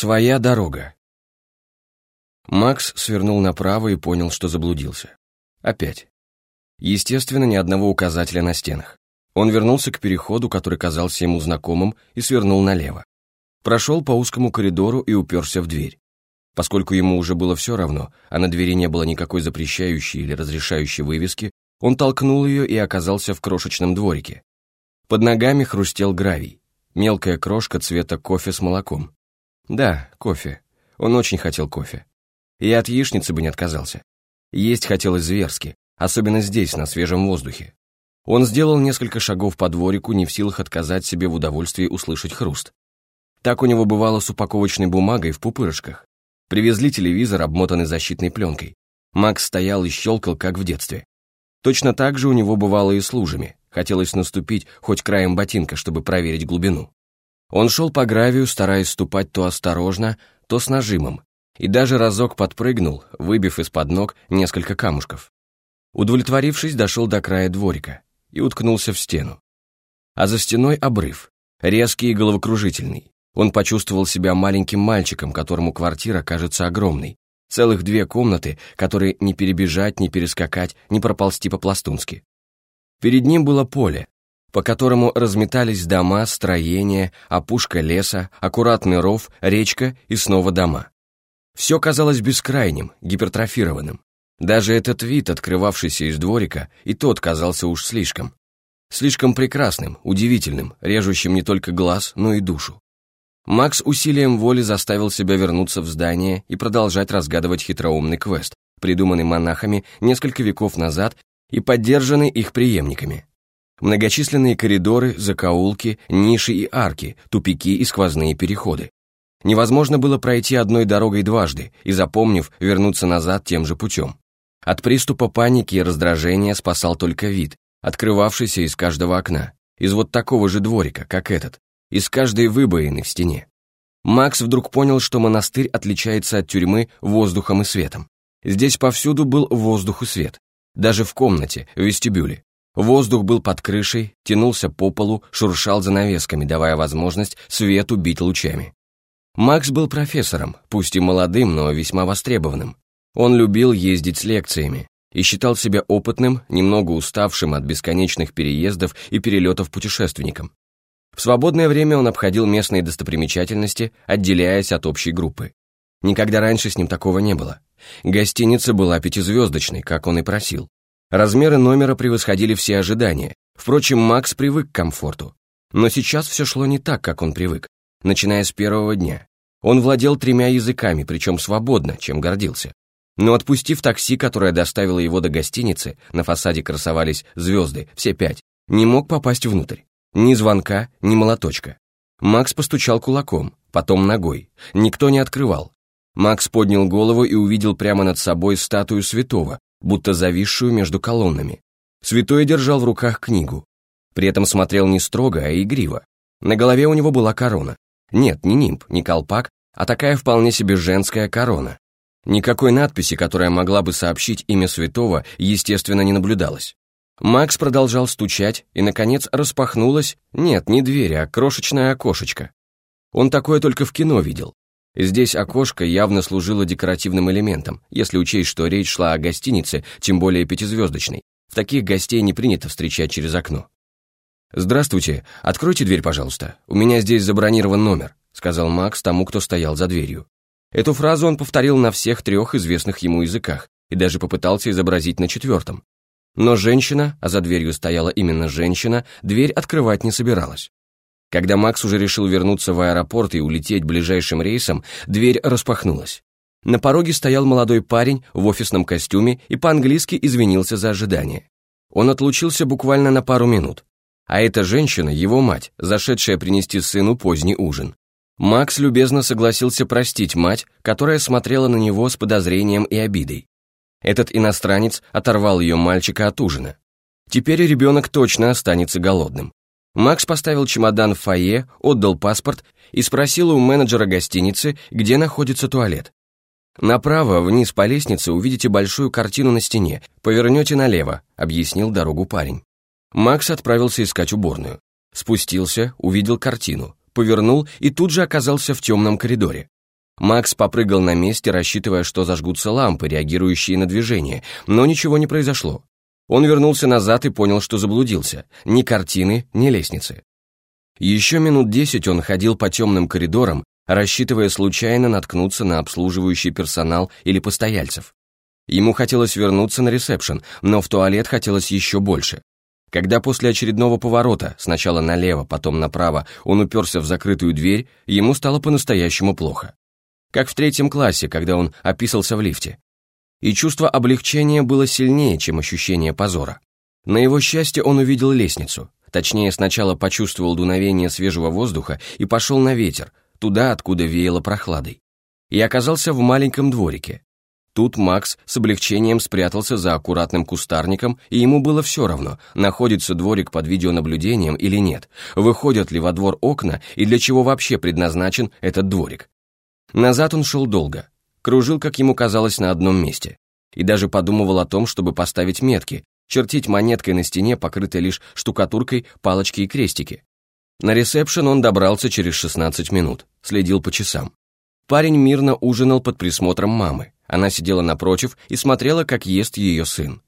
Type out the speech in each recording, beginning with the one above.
Своя дорога. Макс свернул направо и понял, что заблудился. Опять. Естественно, ни одного указателя на стенах. Он вернулся к переходу, который казался ему знакомым, и свернул налево. Прошел по узкому коридору и уперся в дверь. Поскольку ему уже было все равно, а на двери не было никакой запрещающей или разрешающей вывески, он толкнул ее и оказался в крошечном дворике. Под ногами хрустел гравий, мелкая крошка цвета кофе с молоком. Да, кофе. Он очень хотел кофе. И от яичницы бы не отказался. Есть хотелось зверски, особенно здесь, на свежем воздухе. Он сделал несколько шагов по дворику, не в силах отказать себе в удовольствии услышать хруст. Так у него бывало с упаковочной бумагой в пупырышках. Привезли телевизор, обмотанный защитной пленкой. Макс стоял и щелкал, как в детстве. Точно так же у него бывало и с лужами. Хотелось наступить хоть краем ботинка, чтобы проверить глубину. Он шел по гравию, стараясь ступать то осторожно, то с нажимом, и даже разок подпрыгнул, выбив из-под ног несколько камушков. Удовлетворившись, дошел до края дворика и уткнулся в стену. А за стеной обрыв, резкий и головокружительный. Он почувствовал себя маленьким мальчиком, которому квартира кажется огромной. Целых две комнаты, которые не перебежать, не перескакать, не проползти по-пластунски. Перед ним было поле, по которому разметались дома, строения, опушка леса, аккуратный ров, речка и снова дома. Все казалось бескрайним, гипертрофированным. Даже этот вид, открывавшийся из дворика, и тот казался уж слишком. Слишком прекрасным, удивительным, режущим не только глаз, но и душу. Макс усилием воли заставил себя вернуться в здание и продолжать разгадывать хитроумный квест, придуманный монахами несколько веков назад и поддержанный их преемниками. Многочисленные коридоры, закоулки, ниши и арки, тупики и сквозные переходы. Невозможно было пройти одной дорогой дважды и, запомнив, вернуться назад тем же путем. От приступа паники и раздражения спасал только вид, открывавшийся из каждого окна, из вот такого же дворика, как этот, из каждой выбоины в стене. Макс вдруг понял, что монастырь отличается от тюрьмы воздухом и светом. Здесь повсюду был воздух и свет. Даже в комнате, в вестибюле. Воздух был под крышей, тянулся по полу, шуршал занавесками, давая возможность свету бить лучами. Макс был профессором, пусть и молодым, но весьма востребованным. Он любил ездить с лекциями и считал себя опытным, немного уставшим от бесконечных переездов и перелетов путешественником. В свободное время он обходил местные достопримечательности, отделяясь от общей группы. Никогда раньше с ним такого не было. Гостиница была пятизвездочной, как он и просил. Размеры номера превосходили все ожидания. Впрочем, Макс привык к комфорту. Но сейчас все шло не так, как он привык, начиная с первого дня. Он владел тремя языками, причем свободно, чем гордился. Но отпустив такси, которое доставило его до гостиницы, на фасаде красовались звезды, все пять, не мог попасть внутрь. Ни звонка, ни молоточка. Макс постучал кулаком, потом ногой. Никто не открывал. Макс поднял голову и увидел прямо над собой статую святого, будто зависшую между колоннами. Святой держал в руках книгу. При этом смотрел не строго, а игриво. На голове у него была корона. Нет, не нимб, не колпак, а такая вполне себе женская корона. Никакой надписи, которая могла бы сообщить имя святого, естественно, не наблюдалось. Макс продолжал стучать, и, наконец, распахнулась, нет, не дверь, а крошечное окошечко. Он такое только в кино видел. Здесь окошко явно служило декоративным элементом, если учесть, что речь шла о гостинице, тем более пятизвездочной. В таких гостей не принято встречать через окно. «Здравствуйте, откройте дверь, пожалуйста. У меня здесь забронирован номер», сказал Макс тому, кто стоял за дверью. Эту фразу он повторил на всех трех известных ему языках и даже попытался изобразить на четвертом. Но женщина, а за дверью стояла именно женщина, дверь открывать не собиралась. Когда Макс уже решил вернуться в аэропорт и улететь ближайшим рейсом, дверь распахнулась. На пороге стоял молодой парень в офисном костюме и по-английски извинился за ожидание. Он отлучился буквально на пару минут. А эта женщина, его мать, зашедшая принести сыну поздний ужин. Макс любезно согласился простить мать, которая смотрела на него с подозрением и обидой. Этот иностранец оторвал ее мальчика от ужина. Теперь ребенок точно останется голодным. Макс поставил чемодан в фойе, отдал паспорт и спросил у менеджера гостиницы, где находится туалет. «Направо, вниз по лестнице увидите большую картину на стене, повернете налево», — объяснил дорогу парень. Макс отправился искать уборную. Спустился, увидел картину, повернул и тут же оказался в темном коридоре. Макс попрыгал на месте, рассчитывая, что зажгутся лампы, реагирующие на движение, но ничего не произошло. Он вернулся назад и понял, что заблудился. Ни картины, ни лестницы. Еще минут десять он ходил по темным коридорам, рассчитывая случайно наткнуться на обслуживающий персонал или постояльцев. Ему хотелось вернуться на ресепшн, но в туалет хотелось еще больше. Когда после очередного поворота, сначала налево, потом направо, он уперся в закрытую дверь, ему стало по-настоящему плохо. Как в третьем классе, когда он описался в лифте. И чувство облегчения было сильнее, чем ощущение позора. На его счастье он увидел лестницу. Точнее, сначала почувствовал дуновение свежего воздуха и пошел на ветер, туда, откуда веяло прохладой. И оказался в маленьком дворике. Тут Макс с облегчением спрятался за аккуратным кустарником, и ему было все равно, находится дворик под видеонаблюдением или нет, выходят ли во двор окна и для чего вообще предназначен этот дворик. Назад он шел долго, кружил, как ему казалось, на одном месте, и даже подумывал о том, чтобы поставить метки, чертить монеткой на стене, покрытой лишь штукатуркой, палочки и крестики. На ресепшн он добрался через 16 минут, следил по часам. Парень мирно ужинал под присмотром мамы, она сидела напротив и смотрела, как ест ее сын.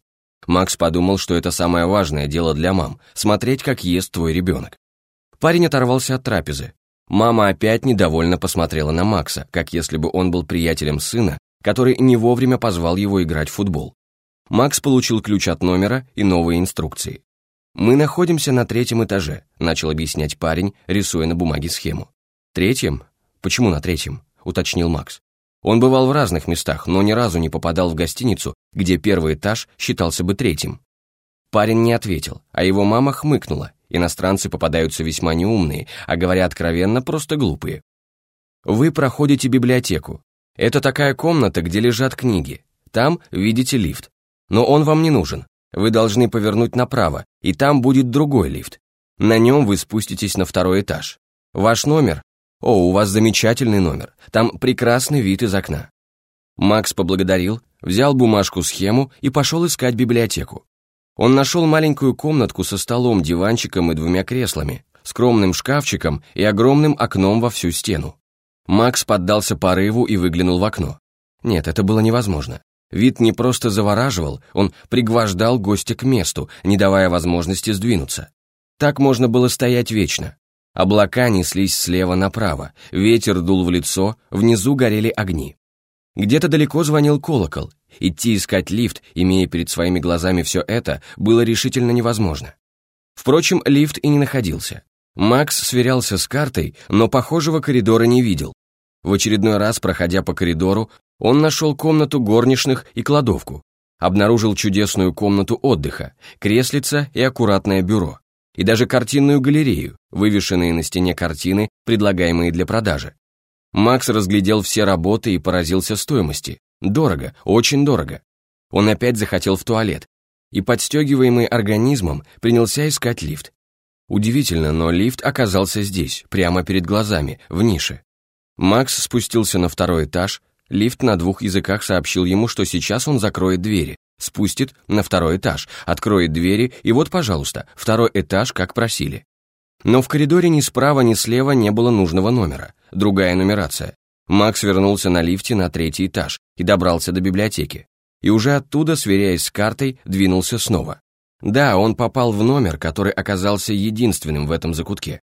Макс подумал, что это самое важное дело для мам – смотреть, как ест твой ребенок. Парень оторвался от трапезы. Мама опять недовольно посмотрела на Макса, как если бы он был приятелем сына, который не вовремя позвал его играть в футбол. Макс получил ключ от номера и новые инструкции. «Мы находимся на третьем этаже», – начал объяснять парень, рисуя на бумаге схему. «Третьем? Почему на третьем?» – уточнил Макс. Он бывал в разных местах, но ни разу не попадал в гостиницу, где первый этаж считался бы третьим. Парень не ответил, а его мама хмыкнула. Иностранцы попадаются весьма неумные, а говоря откровенно, просто глупые. Вы проходите библиотеку. Это такая комната, где лежат книги. Там видите лифт. Но он вам не нужен. Вы должны повернуть направо, и там будет другой лифт. На нем вы спуститесь на второй этаж. Ваш номер «О, у вас замечательный номер, там прекрасный вид из окна». Макс поблагодарил, взял бумажку-схему и пошел искать библиотеку. Он нашел маленькую комнатку со столом, диванчиком и двумя креслами, скромным шкафчиком и огромным окном во всю стену. Макс поддался порыву и выглянул в окно. Нет, это было невозможно. Вид не просто завораживал, он пригвождал гостя к месту, не давая возможности сдвинуться. Так можно было стоять вечно. Облака неслись слева направо, ветер дул в лицо, внизу горели огни. Где-то далеко звонил колокол. Идти искать лифт, имея перед своими глазами все это, было решительно невозможно. Впрочем, лифт и не находился. Макс сверялся с картой, но похожего коридора не видел. В очередной раз, проходя по коридору, он нашел комнату горничных и кладовку. Обнаружил чудесную комнату отдыха, креслица и аккуратное бюро и даже картинную галерею, вывешенные на стене картины, предлагаемые для продажи. Макс разглядел все работы и поразился стоимости. Дорого, очень дорого. Он опять захотел в туалет, и, подстегиваемый организмом, принялся искать лифт. Удивительно, но лифт оказался здесь, прямо перед глазами, в нише. Макс спустился на второй этаж, лифт на двух языках сообщил ему, что сейчас он закроет двери, спустит на второй этаж, откроет двери, и вот, пожалуйста, второй этаж, как просили. Но в коридоре ни справа, ни слева не было нужного номера, другая нумерация. Макс вернулся на лифте на третий этаж и добрался до библиотеки. И уже оттуда, сверяясь с картой, двинулся снова. Да, он попал в номер, который оказался единственным в этом закутке.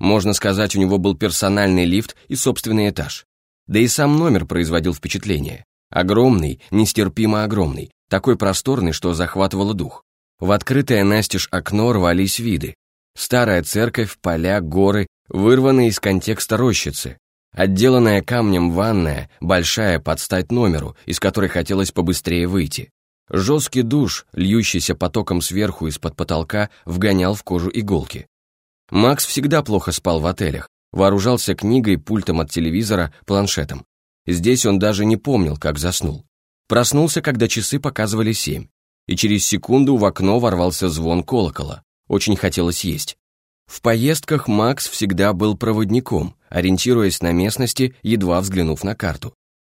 Можно сказать, у него был персональный лифт и собственный этаж. Да и сам номер производил впечатление. Огромный, нестерпимо огромный, такой просторный, что захватывало дух. В открытое настежь окно рвались виды. Старая церковь, поля, горы, вырванные из контекста рощицы. Отделанная камнем ванная, большая под стать номеру, из которой хотелось побыстрее выйти. Жесткий душ, льющийся потоком сверху из-под потолка, вгонял в кожу иголки. Макс всегда плохо спал в отелях, вооружался книгой, пультом от телевизора, планшетом. Здесь он даже не помнил, как заснул. Проснулся, когда часы показывали семь, и через секунду в окно ворвался звон колокола. Очень хотелось есть. В поездках Макс всегда был проводником, ориентируясь на местности, едва взглянув на карту.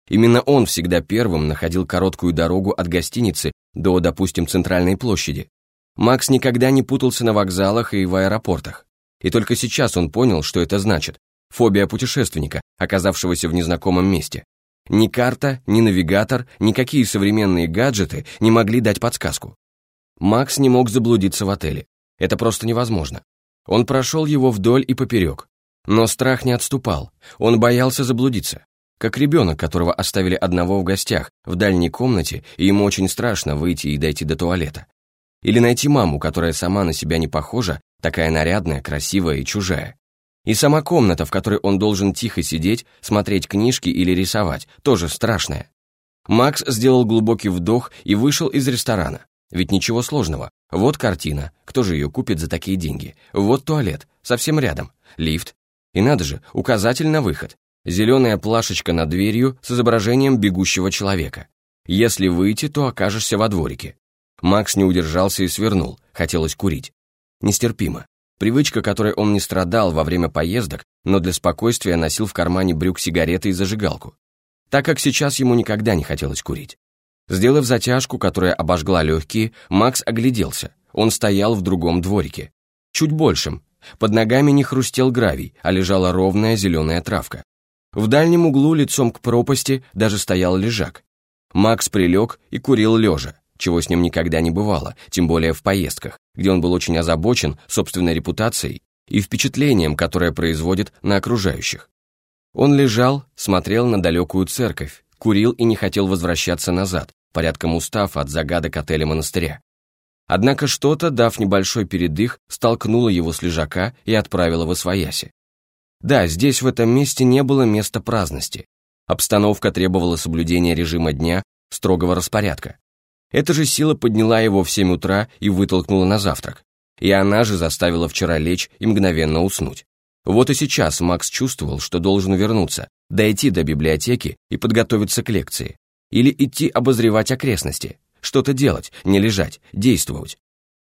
Именно он всегда первым находил короткую дорогу от гостиницы до, допустим, центральной площади. Макс никогда не путался на вокзалах и в аэропортах. И только сейчас он понял, что это значит. фобия путешественника, оказавшегося в незнакомом месте. Ни карта, ни навигатор, никакие современные гаджеты не могли дать подсказку. Макс не мог заблудиться в отеле. Это просто невозможно. Он прошел его вдоль и поперек. Но страх не отступал, он боялся заблудиться. Как ребенок, которого оставили одного в гостях, в дальней комнате, и ему очень страшно выйти и дойти до туалета. Или найти маму, которая сама на себя не похожа, такая нарядная, красивая и чужая. И сама комната, в которой он должен тихо сидеть, смотреть книжки или рисовать, тоже страшная. Макс сделал глубокий вдох и вышел из ресторана. Ведь ничего сложного. Вот картина, кто же ее купит за такие деньги? Вот туалет, совсем рядом, лифт. И надо же, указатель на выход. Зеленая плашечка над дверью с изображением бегущего человека. Если выйти, то окажешься во дворике. Макс не удержался и свернул, хотелось курить. Нестерпимо. Привычка, которой он не страдал во время поездок, но для спокойствия носил в кармане брюк сигареты и зажигалку. Так как сейчас ему никогда не хотелось курить. Сделав затяжку, которая обожгла легкие, Макс огляделся. Он стоял в другом дворике. Чуть большим. Под ногами не хрустел гравий, а лежала ровная зеленая травка. В дальнем углу лицом к пропасти даже стоял лежак. Макс прилег и курил лежа, чего с ним никогда не бывало, тем более в поездках, где он был очень озабочен собственной репутацией и впечатлением, которое производит на окружающих. Он лежал, смотрел на далекую церковь, курил и не хотел возвращаться назад, порядком устав от загадок отеля монастыря. Однако что-то, дав небольшой передых, столкнуло его с лежака и отправило в освояси. Да, здесь в этом месте не было места праздности. Обстановка требовала соблюдения режима дня, строгого распорядка. Эта же сила подняла его в 7 утра и вытолкнула на завтрак. И она же заставила вчера лечь и мгновенно уснуть. Вот и сейчас Макс чувствовал, что должен вернуться, дойти до библиотеки и подготовиться к лекции. Или идти обозревать окрестности, что-то делать, не лежать, действовать.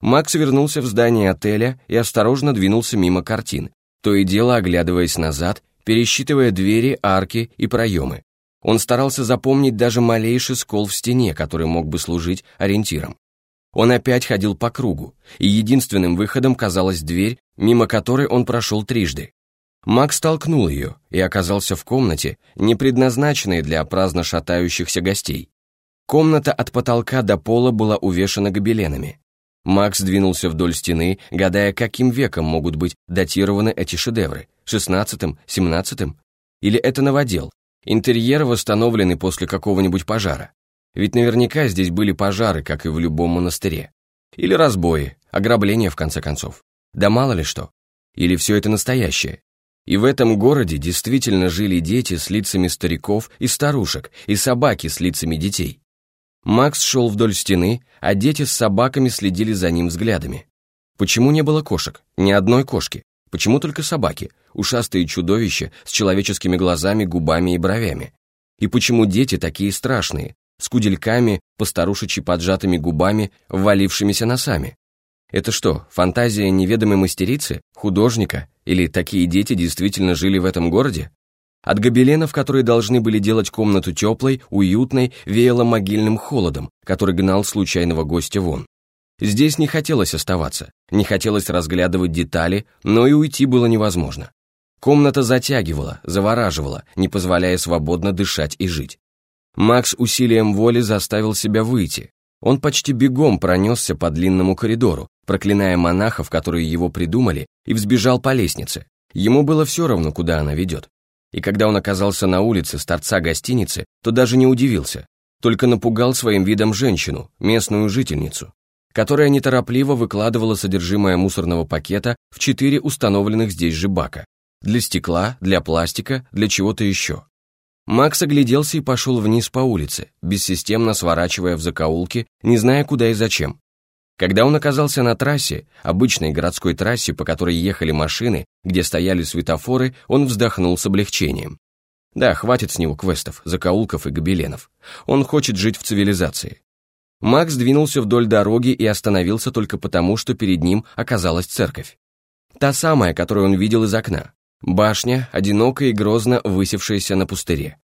Макс вернулся в здание отеля и осторожно двинулся мимо картин, то и дело оглядываясь назад, пересчитывая двери, арки и проемы. Он старался запомнить даже малейший скол в стене, который мог бы служить ориентиром. Он опять ходил по кругу, и единственным выходом казалась дверь, мимо которой он прошел трижды. Макс толкнул ее и оказался в комнате, не предназначенной для праздно шатающихся гостей. Комната от потолка до пола была увешана гобеленами. Макс двинулся вдоль стены, гадая, каким веком могут быть датированы эти шедевры, шестнадцатым, семнадцатым? Или это новодел, интерьер восстановленный после какого-нибудь пожара? Ведь наверняка здесь были пожары, как и в любом монастыре. Или разбои, ограбления, в конце концов. Да мало ли что. Или все это настоящее, и в этом городе действительно жили дети с лицами стариков и старушек, и собаки с лицами детей. Макс шел вдоль стены, а дети с собаками следили за ним взглядами. Почему не было кошек? Ни одной кошки. Почему только собаки? Ушастые чудовища с человеческими глазами, губами и бровями. И почему дети такие страшные, с кудельками, постарушечи поджатыми губами, ввалившимися носами? Это что, фантазия неведомой мастерицы, художника, или такие дети действительно жили в этом городе? От гобеленов, которые должны были делать комнату теплой, уютной, веяло могильным холодом, который гнал случайного гостя вон. Здесь не хотелось оставаться, не хотелось разглядывать детали, но и уйти было невозможно. Комната затягивала, завораживала, не позволяя свободно дышать и жить. Макс усилием воли заставил себя выйти. Он почти бегом пронесся по длинному коридору, проклиная монахов, которые его придумали, и взбежал по лестнице. Ему было все равно, куда она ведет. И когда он оказался на улице с торца гостиницы, то даже не удивился, только напугал своим видом женщину, местную жительницу, которая неторопливо выкладывала содержимое мусорного пакета в четыре установленных здесь же бака. Для стекла, для пластика, для чего-то еще. Макс огляделся и пошел вниз по улице, бессистемно сворачивая в закоулки, не зная куда и зачем. Когда он оказался на трассе, обычной городской трассе, по которой ехали машины, где стояли светофоры, он вздохнул с облегчением. Да, хватит с него квестов, закоулков и гобеленов. Он хочет жить в цивилизации. Макс двинулся вдоль дороги и остановился только потому, что перед ним оказалась церковь. Та самая, которую он видел из окна. Башня, одинокая и грозно высевшаяся на пустыре.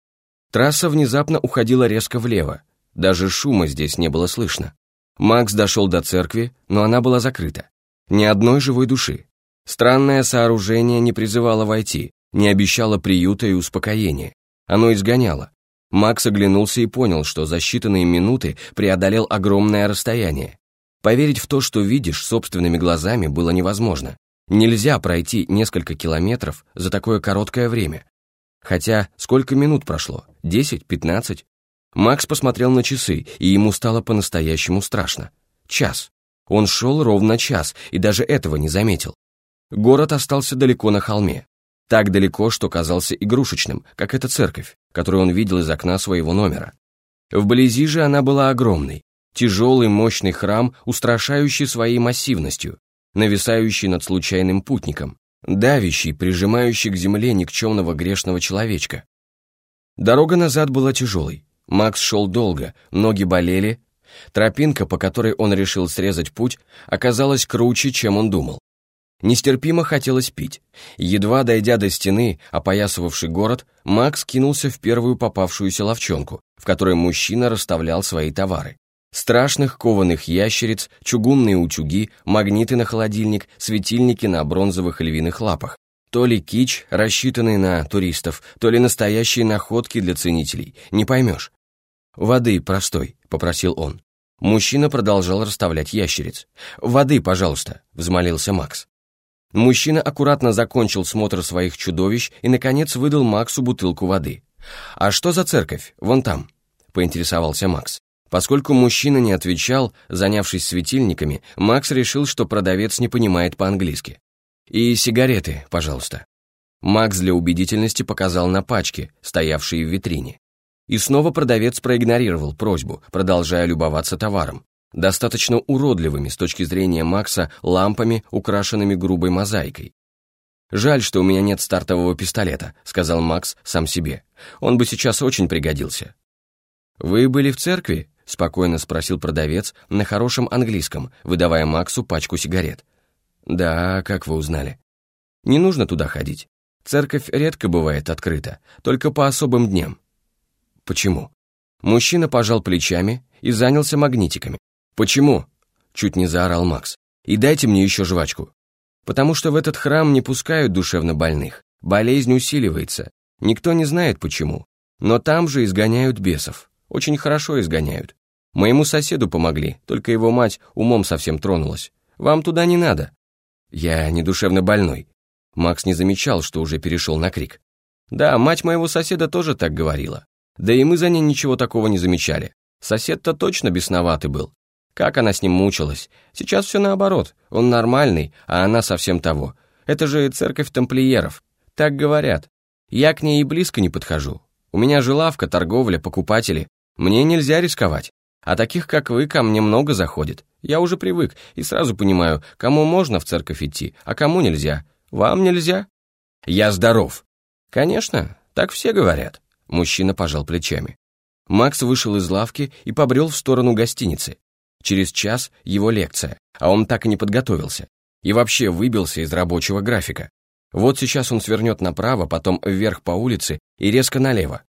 Трасса внезапно уходила резко влево. Даже шума здесь не было слышно. Макс дошел до церкви, но она была закрыта. Ни одной живой души. Странное сооружение не призывало войти, не обещало приюта и успокоения. Оно изгоняло. Макс оглянулся и понял, что за считанные минуты преодолел огромное расстояние. Поверить в то, что видишь собственными глазами, было невозможно. Нельзя пройти несколько километров за такое короткое время. Хотя сколько минут прошло? Десять? Пятнадцать? Макс посмотрел на часы, и ему стало по-настоящему страшно. Час. Он шел ровно час, и даже этого не заметил. Город остался далеко на холме. Так далеко, что казался игрушечным, как эта церковь, которую он видел из окна своего номера. Вблизи же она была огромной. Тяжелый, мощный храм, устрашающий своей массивностью, нависающий над случайным путником, давящий, прижимающий к земле никчемного грешного человечка. Дорога назад была тяжелой. Макс шел долго, ноги болели. Тропинка, по которой он решил срезать путь, оказалась круче, чем он думал. Нестерпимо хотелось пить. Едва дойдя до стены, опоясывавшей город, Макс кинулся в первую попавшуюся ловчонку, в которой мужчина расставлял свои товары. Страшных кованых ящериц, чугунные утюги, магниты на холодильник, светильники на бронзовых львиных лапах. То ли кич, рассчитанный на туристов, то ли настоящие находки для ценителей, не поймешь. «Воды простой», — попросил он. Мужчина продолжал расставлять ящериц. «Воды, пожалуйста», — взмолился Макс. Мужчина аккуратно закончил смотр своих чудовищ и, наконец, выдал Максу бутылку воды. «А что за церковь? Вон там», — поинтересовался Макс. Поскольку мужчина не отвечал, занявшись светильниками, Макс решил, что продавец не понимает по-английски. «И сигареты, пожалуйста». Макс для убедительности показал на пачки, стоявшие в витрине. И снова продавец проигнорировал просьбу, продолжая любоваться товаром достаточно уродливыми с точки зрения Макса лампами, украшенными грубой мозаикой. «Жаль, что у меня нет стартового пистолета», — сказал Макс сам себе. «Он бы сейчас очень пригодился». «Вы были в церкви?» — спокойно спросил продавец на хорошем английском, выдавая Максу пачку сигарет. «Да, как вы узнали?» «Не нужно туда ходить. Церковь редко бывает открыта, только по особым дням». «Почему?» Мужчина пожал плечами и занялся магнитиками. «Почему?» — чуть не заорал Макс. «И дайте мне еще жвачку». «Потому что в этот храм не пускают душевно больных. Болезнь усиливается. Никто не знает почему. Но там же изгоняют бесов. Очень хорошо изгоняют. Моему соседу помогли, только его мать умом совсем тронулась. Вам туда не надо». «Я не душевно больной». Макс не замечал, что уже перешел на крик. «Да, мать моего соседа тоже так говорила. Да и мы за ней ничего такого не замечали. Сосед-то точно бесноватый был. Как она с ним мучилась. Сейчас все наоборот. Он нормальный, а она совсем того. Это же церковь тамплиеров. Так говорят. Я к ней и близко не подхожу. У меня же лавка, торговля, покупатели. Мне нельзя рисковать. А таких, как вы, ко мне много заходит. Я уже привык и сразу понимаю, кому можно в церковь идти, а кому нельзя. Вам нельзя? Я здоров. Конечно, так все говорят. Мужчина пожал плечами. Макс вышел из лавки и побрел в сторону гостиницы. Через час его лекция, а он так и не подготовился. И вообще выбился из рабочего графика. Вот сейчас он свернет направо, потом вверх по улице и резко налево.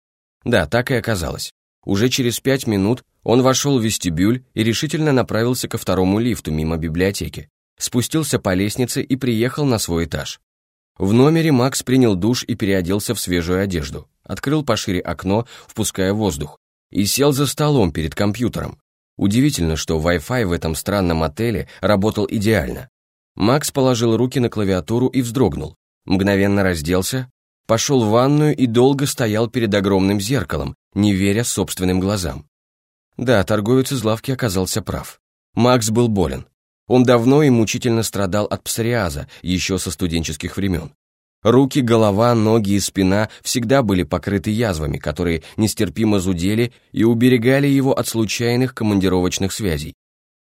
Да, так и оказалось. Уже через пять минут он вошел в вестибюль и решительно направился ко второму лифту мимо библиотеки. Спустился по лестнице и приехал на свой этаж. В номере Макс принял душ и переоделся в свежую одежду, открыл пошире окно, впуская воздух, и сел за столом перед компьютером, Удивительно, что Wi-Fi в этом странном отеле работал идеально. Макс положил руки на клавиатуру и вздрогнул. Мгновенно разделся, пошел в ванную и долго стоял перед огромным зеркалом, не веря собственным глазам. Да, торговец из лавки оказался прав. Макс был болен. Он давно и мучительно страдал от псориаза, еще со студенческих времен. Руки, голова, ноги и спина всегда были покрыты язвами, которые нестерпимо зудели и уберегали его от случайных командировочных связей.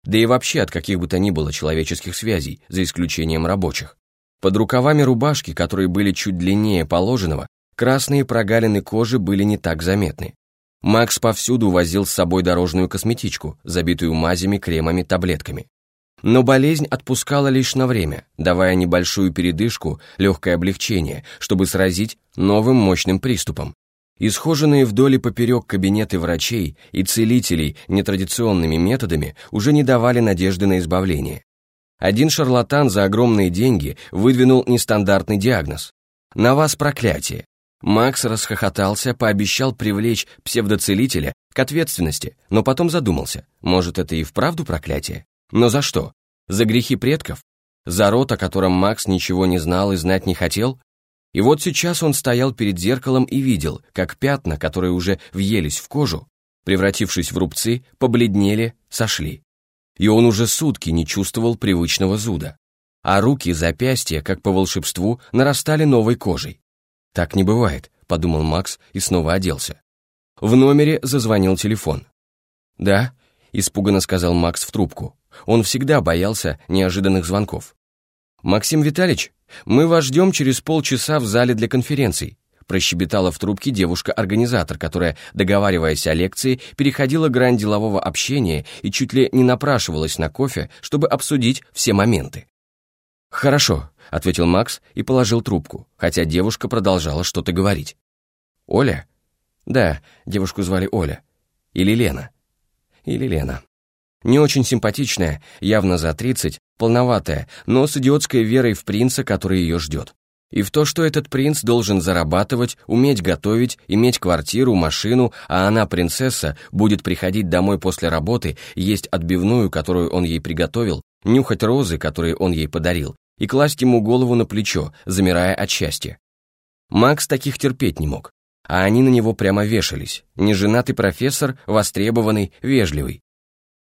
Да и вообще от каких бы то ни было человеческих связей, за исключением рабочих. Под рукавами рубашки, которые были чуть длиннее положенного, красные прогалины кожи были не так заметны. Макс повсюду возил с собой дорожную косметичку, забитую мазями, кремами, таблетками. Но болезнь отпускала лишь на время, давая небольшую передышку, легкое облегчение, чтобы сразить новым мощным приступом. Исхоженные вдоль и поперек кабинеты врачей и целителей нетрадиционными методами уже не давали надежды на избавление. Один шарлатан за огромные деньги выдвинул нестандартный диагноз. На вас проклятие. Макс расхохотался, пообещал привлечь псевдоцелителя к ответственности, но потом задумался, может, это и вправду проклятие? Но за что? За грехи предков? За род, о котором Макс ничего не знал и знать не хотел? И вот сейчас он стоял перед зеркалом и видел, как пятна, которые уже въелись в кожу, превратившись в рубцы, побледнели, сошли. И он уже сутки не чувствовал привычного зуда. А руки, запястья, как по волшебству, нарастали новой кожей. «Так не бывает», — подумал Макс и снова оделся. В номере зазвонил телефон. «Да», — испуганно сказал Макс в трубку. Он всегда боялся неожиданных звонков. «Максим Витальевич, мы вас ждем через полчаса в зале для конференций», прощебетала в трубке девушка-организатор, которая, договариваясь о лекции, переходила грань делового общения и чуть ли не напрашивалась на кофе, чтобы обсудить все моменты. «Хорошо», — ответил Макс и положил трубку, хотя девушка продолжала что-то говорить. «Оля?» «Да, девушку звали Оля. Или Лена?» «Или Лена». Не очень симпатичная, явно за 30, полноватая, но с идиотской верой в принца, который ее ждет. И в то, что этот принц должен зарабатывать, уметь готовить, иметь квартиру, машину, а она, принцесса, будет приходить домой после работы, есть отбивную, которую он ей приготовил, нюхать розы, которые он ей подарил, и класть ему голову на плечо, замирая от счастья. Макс таких терпеть не мог, а они на него прямо вешались. Неженатый профессор, востребованный, вежливый.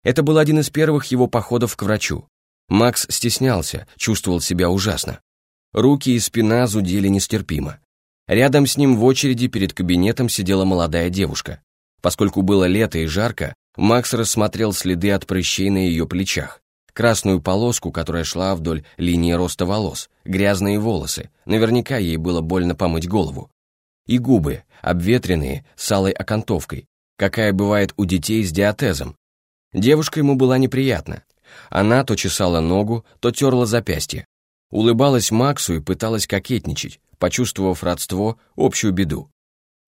Это был один из первых его походов к врачу. Макс стеснялся, чувствовал себя ужасно. Руки и спина зудели нестерпимо. Рядом с ним в очереди перед кабинетом сидела молодая девушка. Поскольку было лето и жарко, Макс рассмотрел следы от прыщей на ее плечах, красную полоску, которая шла вдоль линии роста волос, грязные волосы, наверняка ей было больно помыть голову. И губы, обветренные, с алой окантовкой, какая бывает у детей с диатезом, Девушка ему была неприятна. Она то чесала ногу, то терла запястье. Улыбалась Максу и пыталась кокетничать, почувствовав родство, общую беду.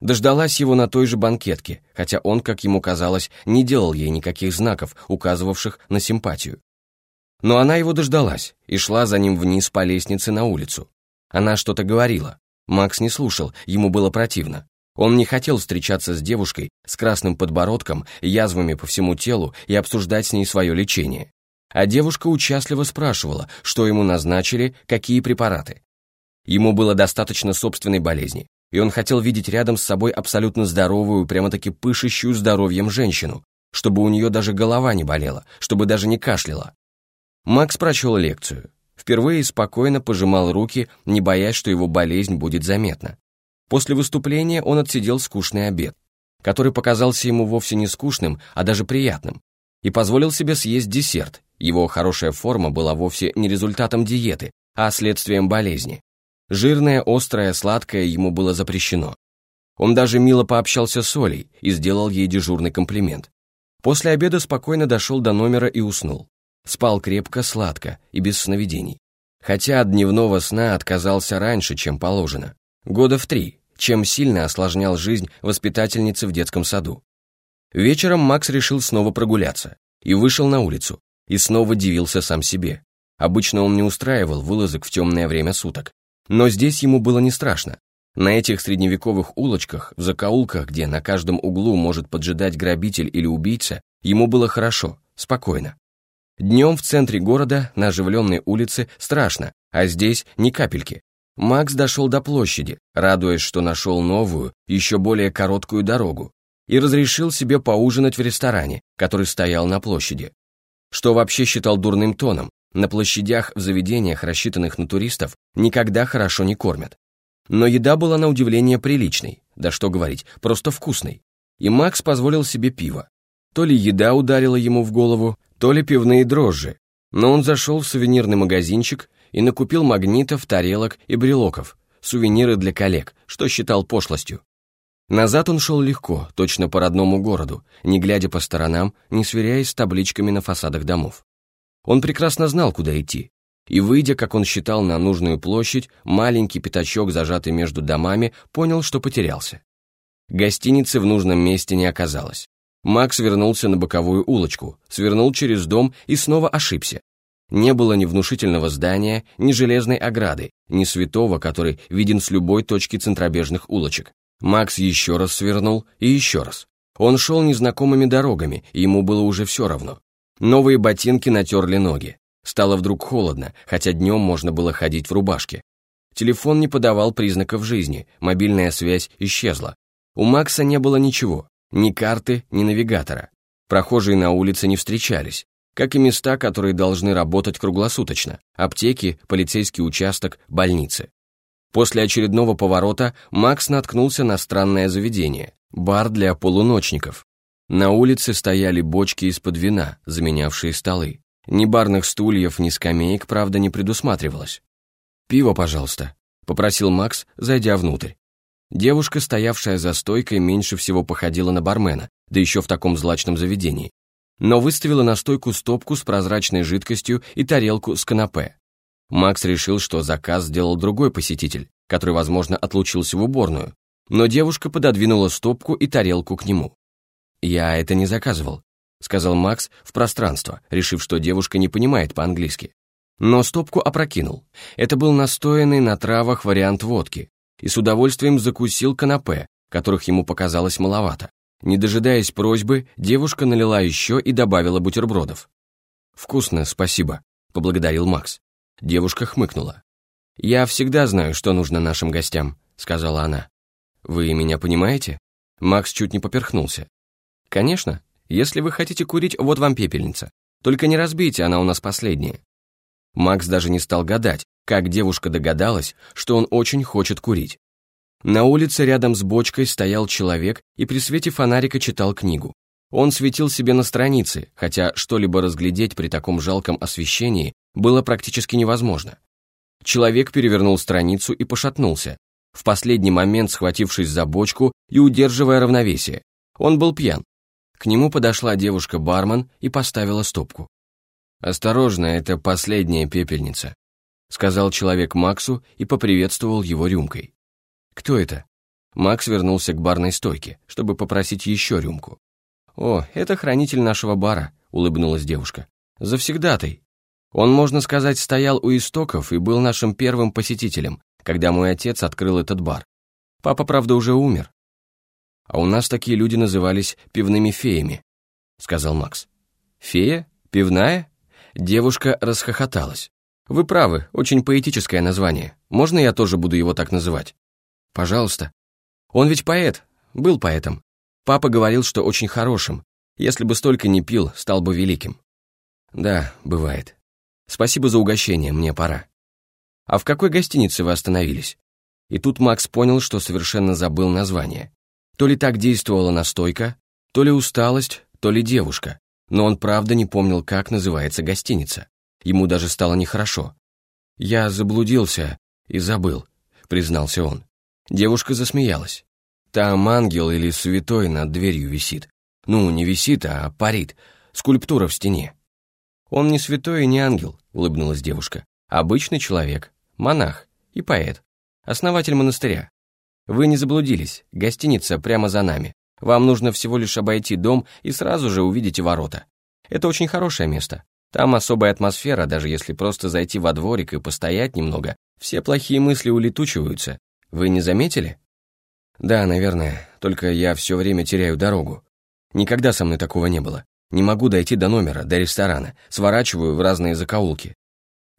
Дождалась его на той же банкетке, хотя он, как ему казалось, не делал ей никаких знаков, указывавших на симпатию. Но она его дождалась и шла за ним вниз по лестнице на улицу. Она что-то говорила. Макс не слушал, ему было противно. Он не хотел встречаться с девушкой с красным подбородком, язвами по всему телу и обсуждать с ней свое лечение. А девушка участливо спрашивала, что ему назначили, какие препараты. Ему было достаточно собственной болезни, и он хотел видеть рядом с собой абсолютно здоровую, прямо-таки пышущую здоровьем женщину, чтобы у нее даже голова не болела, чтобы даже не кашляла. Макс прочел лекцию. Впервые спокойно пожимал руки, не боясь, что его болезнь будет заметна. После выступления он отсидел скучный обед, который показался ему вовсе не скучным, а даже приятным, и позволил себе съесть десерт. Его хорошая форма была вовсе не результатом диеты, а следствием болезни. Жирное, острое, сладкое ему было запрещено. Он даже мило пообщался с Олей и сделал ей дежурный комплимент. После обеда спокойно дошел до номера и уснул. Спал крепко, сладко и без сновидений. Хотя от дневного сна отказался раньше, чем положено. Года в три, чем сильно осложнял жизнь воспитательницы в детском саду. Вечером Макс решил снова прогуляться и вышел на улицу, и снова дивился сам себе. Обычно он не устраивал вылазок в темное время суток. Но здесь ему было не страшно. На этих средневековых улочках, в закоулках, где на каждом углу может поджидать грабитель или убийца, ему было хорошо, спокойно. Днем в центре города, на оживленной улице, страшно, а здесь ни капельки. Макс дошел до площади, радуясь, что нашел новую, еще более короткую дорогу, и разрешил себе поужинать в ресторане, который стоял на площади. Что вообще считал дурным тоном, на площадях в заведениях, рассчитанных на туристов, никогда хорошо не кормят. Но еда была на удивление приличной, да что говорить, просто вкусной. И Макс позволил себе пиво. То ли еда ударила ему в голову, то ли пивные дрожжи. Но он зашел в сувенирный магазинчик и накупил магнитов, тарелок и брелоков, сувениры для коллег, что считал пошлостью. Назад он шел легко, точно по родному городу, не глядя по сторонам, не сверяясь с табличками на фасадах домов. Он прекрасно знал, куда идти, и, выйдя, как он считал, на нужную площадь, маленький пятачок, зажатый между домами, понял, что потерялся. Гостиницы в нужном месте не оказалось. Макс вернулся на боковую улочку, свернул через дом и снова ошибся. Не было ни внушительного здания, ни железной ограды, ни святого, который виден с любой точки центробежных улочек. Макс еще раз свернул и еще раз. Он шел незнакомыми дорогами, ему было уже все равно. Новые ботинки натерли ноги. Стало вдруг холодно, хотя днем можно было ходить в рубашке. Телефон не подавал признаков жизни, мобильная связь исчезла. У Макса не было ничего, ни карты, ни навигатора. Прохожие на улице не встречались, как и места, которые должны работать круглосуточно – аптеки, полицейский участок, больницы. После очередного поворота Макс наткнулся на странное заведение – бар для полуночников. На улице стояли бочки из-под вина, заменявшие столы. Ни барных стульев, ни скамеек, правда, не предусматривалось. «Пиво, пожалуйста», — попросил Макс, зайдя внутрь. Девушка, стоявшая за стойкой, меньше всего походила на бармена, да еще в таком злачном заведении. Но выставила на стойку стопку с прозрачной жидкостью и тарелку с канапе. Макс решил, что заказ сделал другой посетитель, который, возможно, отлучился в уборную, но девушка пододвинула стопку и тарелку к нему. «Я это не заказывал», — сказал Макс в пространство, решив, что девушка не понимает по-английски но стопку опрокинул. Это был настоянный на травах вариант водки, и с удовольствием закусил канапе, которых ему показалось маловато. Не дожидаясь просьбы, девушка налила еще и добавила бутербродов. «Вкусно, спасибо», — поблагодарил Макс. Девушка хмыкнула. «Я всегда знаю, что нужно нашим гостям», — сказала она. «Вы меня понимаете?» Макс чуть не поперхнулся. «Конечно. Если вы хотите курить, вот вам пепельница. Только не разбейте, она у нас последняя. Макс даже не стал гадать, как девушка догадалась, что он очень хочет курить. На улице рядом с бочкой стоял человек и при свете фонарика читал книгу. Он светил себе на странице, хотя что-либо разглядеть при таком жалком освещении было практически невозможно. Человек перевернул страницу и пошатнулся, в последний момент схватившись за бочку и удерживая равновесие. Он был пьян. К нему подошла девушка-бармен и поставила стопку. «Осторожно, это последняя пепельница», — сказал человек Максу и поприветствовал его рюмкой. «Кто это?» Макс вернулся к барной стойке, чтобы попросить еще рюмку. «О, это хранитель нашего бара», — улыбнулась девушка. «Завсегдатый. Он, можно сказать, стоял у истоков и был нашим первым посетителем, когда мой отец открыл этот бар. Папа, правда, уже умер. А у нас такие люди назывались пивными феями», — сказал Макс. «Фея? Пивная?» Девушка расхохоталась. «Вы правы, очень поэтическое название. Можно я тоже буду его так называть?» «Пожалуйста». «Он ведь поэт. Был поэтом. Папа говорил, что очень хорошим. Если бы столько не пил, стал бы великим». «Да, бывает. Спасибо за угощение, мне пора». «А в какой гостинице вы остановились?» И тут Макс понял, что совершенно забыл название. То ли так действовала настойка, то ли усталость, то ли девушка но он правда не помнил, как называется гостиница. Ему даже стало нехорошо. «Я заблудился и забыл», — признался он. Девушка засмеялась. «Там ангел или святой над дверью висит. Ну, не висит, а парит. Скульптура в стене». «Он не святой и не ангел», — улыбнулась девушка. «Обычный человек, монах и поэт, основатель монастыря. Вы не заблудились, гостиница прямо за нами. Вам нужно всего лишь обойти дом и сразу же увидите ворота. Это очень хорошее место. Там особая атмосфера, даже если просто зайти во дворик и постоять немного, все плохие мысли улетучиваются. Вы не заметили? Да, наверное, только я все время теряю дорогу. Никогда со мной такого не было. Не могу дойти до номера, до ресторана, сворачиваю в разные закоулки.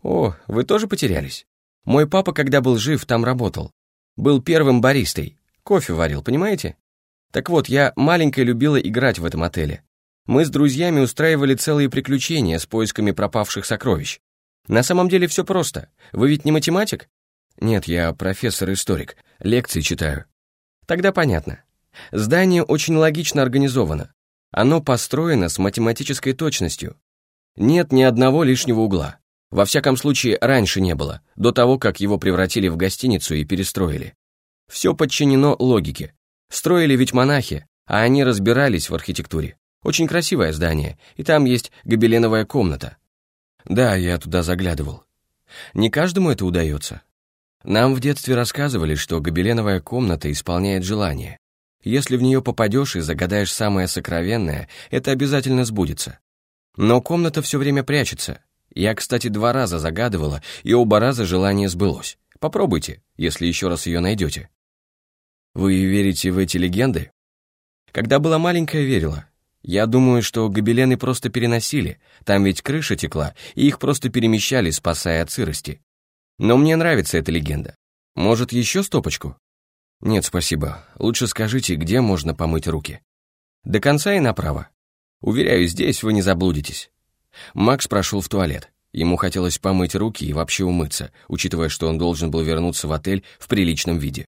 О, вы тоже потерялись? Мой папа, когда был жив, там работал. Был первым баристой. Кофе варил, понимаете? Так вот, я маленькой любила играть в этом отеле. Мы с друзьями устраивали целые приключения с поисками пропавших сокровищ. На самом деле все просто. Вы ведь не математик? Нет, я профессор-историк. Лекции читаю. Тогда понятно. Здание очень логично организовано. Оно построено с математической точностью. Нет ни одного лишнего угла. Во всяком случае, раньше не было, до того, как его превратили в гостиницу и перестроили. Все подчинено логике. Строили ведь монахи, а они разбирались в архитектуре. Очень красивое здание, и там есть гобеленовая комната. Да, я туда заглядывал. Не каждому это удается. Нам в детстве рассказывали, что гобеленовая комната исполняет желание. Если в нее попадешь и загадаешь самое сокровенное, это обязательно сбудется. Но комната все время прячется. Я, кстати, два раза загадывала, и оба раза желание сбылось. Попробуйте, если еще раз ее найдете. Вы верите в эти легенды? Когда была маленькая, верила. Я думаю, что гобелены просто переносили, там ведь крыша текла, и их просто перемещали, спасая от сырости. Но мне нравится эта легенда. Может, еще стопочку? Нет, спасибо. Лучше скажите, где можно помыть руки. До конца и направо. Уверяю, здесь вы не заблудитесь. Макс прошел в туалет. Ему хотелось помыть руки и вообще умыться, учитывая, что он должен был вернуться в отель в приличном виде.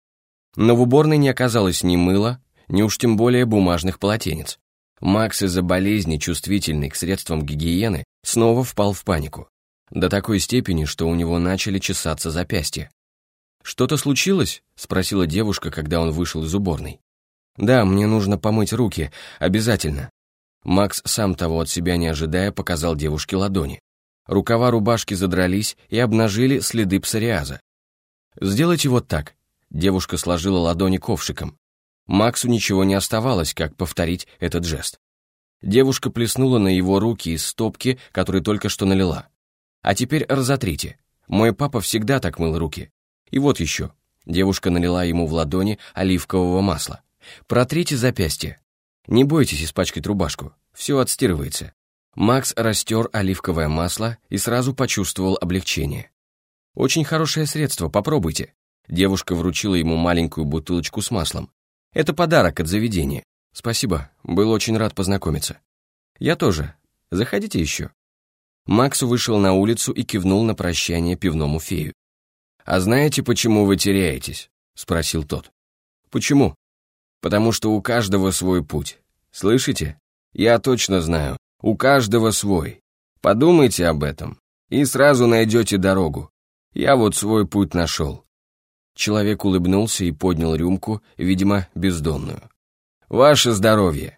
Но в уборной не оказалось ни мыла, ни уж тем более бумажных полотенец. Макс из-за болезни, чувствительный к средствам гигиены, снова впал в панику. До такой степени, что у него начали чесаться запястья. «Что-то случилось?» — спросила девушка, когда он вышел из уборной. «Да, мне нужно помыть руки, обязательно». Макс, сам того от себя не ожидая, показал девушке ладони. Рукава рубашки задрались и обнажили следы псориаза. «Сделайте вот так». Девушка сложила ладони ковшиком. Максу ничего не оставалось, как повторить этот жест. Девушка плеснула на его руки из стопки, которую только что налила. «А теперь разотрите. Мой папа всегда так мыл руки. И вот еще. Девушка налила ему в ладони оливкового масла. Протрите запястье. Не бойтесь испачкать рубашку. Все отстирывается. Макс растер оливковое масло и сразу почувствовал облегчение. «Очень хорошее средство, попробуйте». Девушка вручила ему маленькую бутылочку с маслом. «Это подарок от заведения. Спасибо, был очень рад познакомиться». «Я тоже. Заходите еще». Макс вышел на улицу и кивнул на прощание пивному фею. «А знаете, почему вы теряетесь?» — спросил тот. «Почему?» «Потому что у каждого свой путь. Слышите? Я точно знаю, у каждого свой. Подумайте об этом, и сразу найдете дорогу. Я вот свой путь нашел». Человек улыбнулся и поднял рюмку, видимо, бездонную. «Ваше здоровье!»